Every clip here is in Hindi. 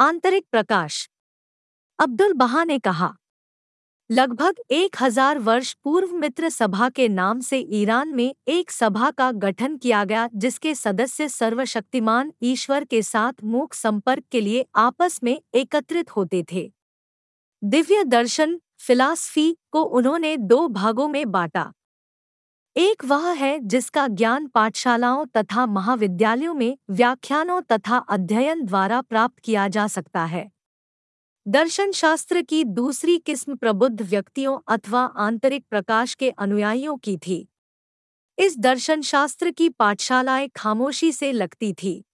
आंतरिक प्रकाश। अब्दुल बहा ने कहा, लगभग एक हज़ार वर्ष पूर्व मित्र सभा के नाम से ईरान में एक सभा का गठन किया गया, जिसके सदस्य सर्वशक्तिमान ईश्वर के साथ मूक संपर्क के लिए आपस में एकत्रित होते थे। दिव्य दर्शन फिलासफी को उन्होंने दो भागों में बांटा। एक वह है जिसका ज्ञान पाठशालाओं तथा महाविद्यालयों में व्याख्यानों तथा अध्ययन द्वारा प्राप्त किया जा सकता है। दर्शन शास्त्र की दूसरी किस्म प्रबुद्ध व्यक्तियों अथवा आंतरिक प्रकाश के अनुयायियों की थी। इस दर्शन शास्त्र की पाठशालाएँ खामोशी से लगती थी।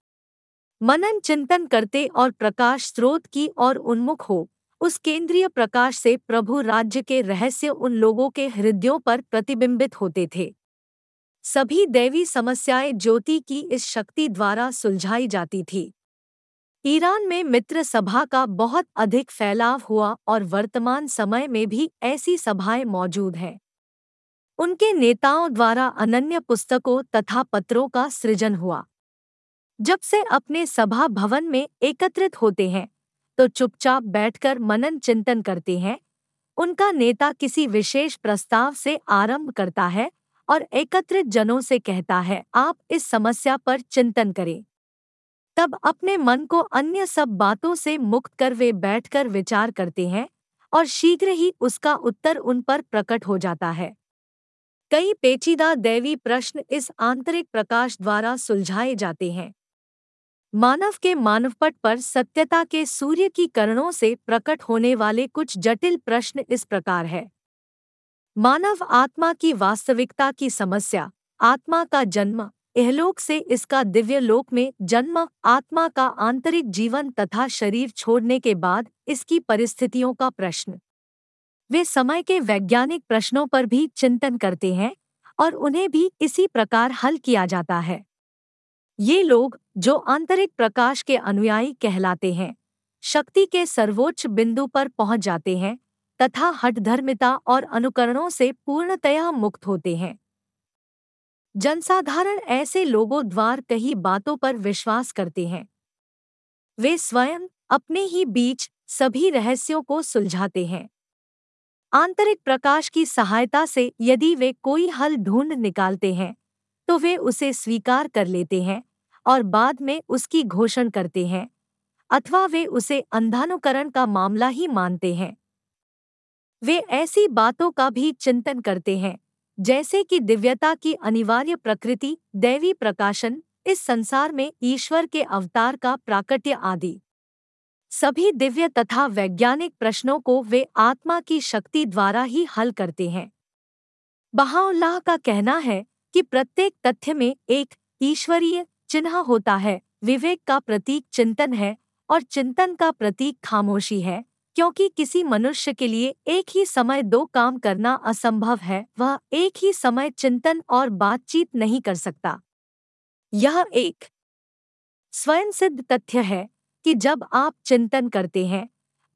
मनन चिंतन करते और प्रकाश स्रोत की ओर उन्मुख हो। उस केंद्रीय प्रकाश से प्रभु राज्य के रहस्य उन लोगों के हृदयों पर प्रतिबिंबित होते थे। सभी दैवी समस्याएँ ज्योति की इस शक्ति द्वारा सुलझाई जाती थी। ईरान में मित्र सभा का बहुत अधिक फैलाव हुआ और वर्तमान समय में भी ऐसी सभाएँ मौजूद हैं। उनके नेताओं द्वारा अनन्य पुस्तकों तथा पत्रों का सृजन हुआ। जब से अपने सभा भवन में एकत्रित होते हैं तो चुपचाप बैठकर मनन चिंतन करते हैं। उनका नेता किसी विशेष प्रस्ताव से आरंभ करता है और एकत्रित जनों से कहता है, आप इस समस्या पर चिंतन करें। तब अपने मन को अन्य सब बातों से मुक्त कर वे बैठकर विचार करते हैं और शीघ्र ही उसका उत्तर उन पर प्रकट हो जाता है। कई पेचीदा दैवी प्रश्न इस आंतरिक प्रकाश द्वारा सुलझाए जाते हैं। मानव के मानवपट पर सत्यता के सूर्य की करणों से प्रकट होने वाले कुछ जटिल प्रश्न इस प्रकार है। मानव आत्मा की वास्तविकता की समस्या, आत्मा का जन्म, इहलोक से इसका दिव्य लोक में जन्म, आत्मा का आंतरिक जीवन तथा शरीर छोड़ने के बाद इसकी परिस्थितियों का प्रश्न। वे समय के वैज्ञानिक प्रश्नों पर भी चिंतन करते हैं और उन्हें भी इसी प्रकार हल किया जाता है। ये लोग जो आंतरिक प्रकाश के अनुयायी कहलाते हैं, शक्ति के सर्वोच्च बिंदु पर पहुँच जाते हैं तथा हठधर्मिता और अनुकरणों से पूर्णतया मुक्त होते हैं। जनसाधारण ऐसे लोगों द्वार कही बातों पर विश्वास करते हैं। वे स्वयं अपने ही बीच सभी रहस्यों को सुलझाते हैं। आंतरिक प्रकाश की सहायता से यदि वे कोई हल ढूंढ निकालते हैं तो वे उसे स्वीकार कर लेते हैं और बाद में उसकी घोषण करते हैं, अथवा वे उसे अंधानुकरण का मामला ही मानते हैं। वे ऐसी बातों का भी चिंतन करते हैं, जैसे कि दिव्यता की अनिवार्य प्रकृति, दैवी प्रकाशन, इस संसार में ईश्वर के अवतार का प्राकट्य आदि। सभी दिव्य तथा वैज्ञानिक प्रश्नों को वे आत्मा की शक्ति द्वारा ही हल करते हैं। बहाउल्लाह का कहना है कि प्रत्येक तथ्य में एक ईश्वरीय चिन्ह होता है। विवेक का प्रतीक चिंतन है और चिंतन का प्रतीक खामोशी है, क्योंकि किसी मनुष्य के लिए एक ही समय दो काम करना असंभव है, वह एक ही समय चिंतन और बातचीत नहीं कर सकता। यह एक स्वयं सिद्ध तथ्य है कि जब आप चिंतन करते हैं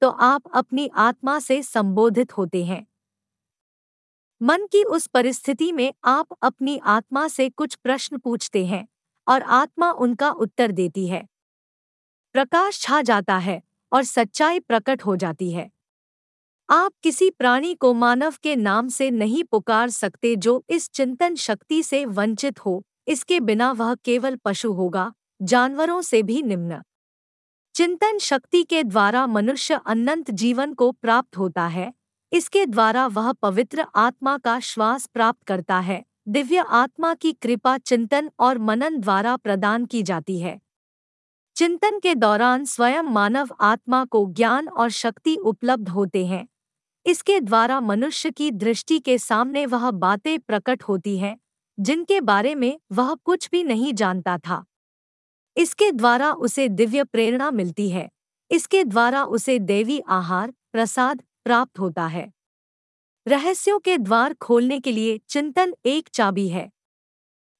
तो आप अपनी आत्मा से संबोधित होते हैं। मन की उस परिस्थिति में आप अपनी आत्मा से कुछ प्रश्न पूछते हैं। और आत्मा उनका उत्तर देती है। प्रकाश छा जाता है और सच्चाई प्रकट हो जाती है। आप किसी प्राणी को मानव के नाम से नहीं पुकार सकते जो इस चिंतन शक्ति से वंचित हो, इसके बिना वह केवल पशु होगा, जानवरों से भी निम्न। चिंतन शक्ति के द्वारा मनुष्य अनंत जीवन को प्राप्त होता है, इसके द्वारा वह पवित्र आत्मा का श्वास प्राप्त करता है। दिव्य आत्मा की कृपा चिंतन और मनन द्वारा प्रदान की जाती है। चिंतन के दौरान स्वयं मानव आत्मा को ज्ञान और शक्ति उपलब्ध होते हैं। इसके द्वारा मनुष्य की दृष्टि के सामने वह बातें प्रकट होती हैं, जिनके बारे में वह कुछ भी नहीं जानता था। इसके द्वारा उसे दिव्य प्रेरणा मिलती है। इसके द्वारा उसे देवी आहार, प्रसाद प्राप्त होता है। रहस्यों के द्वार खोलने के लिए चिंतन एक चाबी है।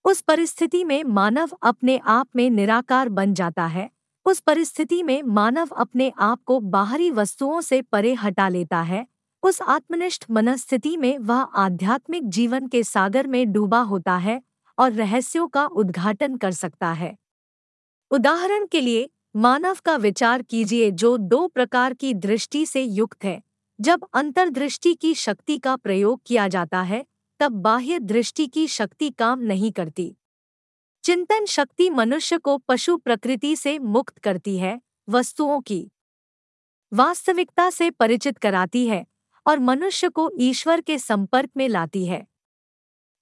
उस परिस्थिति में मानव अपने आप में निराकार बन जाता है। उस परिस्थिति में मानव अपने आप को बाहरी वस्तुओं से परे हटा लेता है। उस आत्मनिष्ठ मनस्थिति में वह आध्यात्मिक जीवन के सागर में डूबा होता है और रहस्यों का उद्घाटन कर सकता है। उदाहरण के लिए, मानव का विचार कीजिए जो दो प्रकार की दृष्टि से युक्त है। जब अंतर्दृष्टि की शक्ति का प्रयोग किया जाता है, तब बाह्य दृष्टि की शक्ति काम नहीं करती। चिंतन शक्ति मनुष्य को पशु प्रकृति से मुक्त करती है, वस्तुओं की वास्तविकता से परिचित कराती है और मनुष्य को ईश्वर के संपर्क में लाती है।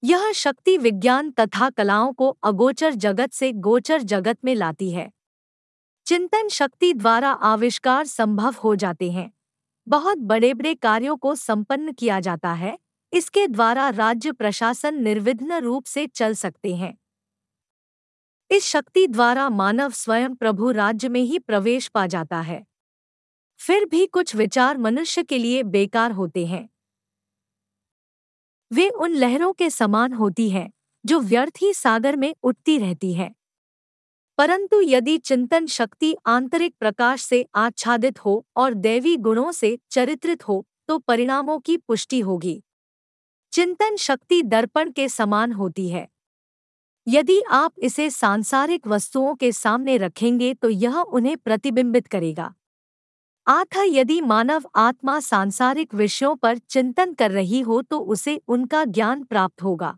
यह शक्ति विज्ञान तथा कलाओं को अगोचर जगत से गोचर जगत में लाती है। चिंतन शक्ति द्वारा आविष्कार संभव हो जाते हैं। बहुत बड़े बड़े कार्यों को संपन्न किया जाता है, इसके द्वारा राज्य प्रशासन निर्विघ्न रूप से चल सकते हैं। इस शक्ति द्वारा मानव स्वयं प्रभु राज्य में ही प्रवेश पा जाता है। फिर भी कुछ विचार मनुष्य के लिए बेकार होते हैं। वे उन लहरों के समान होती हैं, जो व्यर्थ ही सागर में उठती रहती है। परंतु यदि चिंतन शक्ति आंतरिक प्रकाश से आच्छादित हो और दैवी गुणों से चरित्रित हो तो परिणामों की पुष्टि होगी। चिंतन शक्ति दर्पण के समान होती है। यदि आप इसे सांसारिक वस्तुओं के सामने रखेंगे तो यह उन्हें प्रतिबिंबित करेगा। आथा, यदि मानव आत्मा सांसारिक विषयों पर चिंतन कर रही हो तो उसे उनका ज्ञान प्राप्त होगा।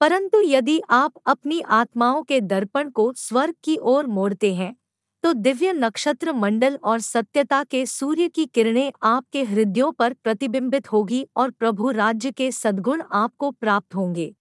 परंतु यदि आप अपनी आत्माओं के दर्पण को स्वर्ग की ओर मोड़ते हैं तो दिव्य नक्षत्र मंडल और सत्यता के सूर्य की किरणें आपके हृदयों पर प्रतिबिंबित होगी और प्रभु राज्य के सद्गुण आपको प्राप्त होंगे।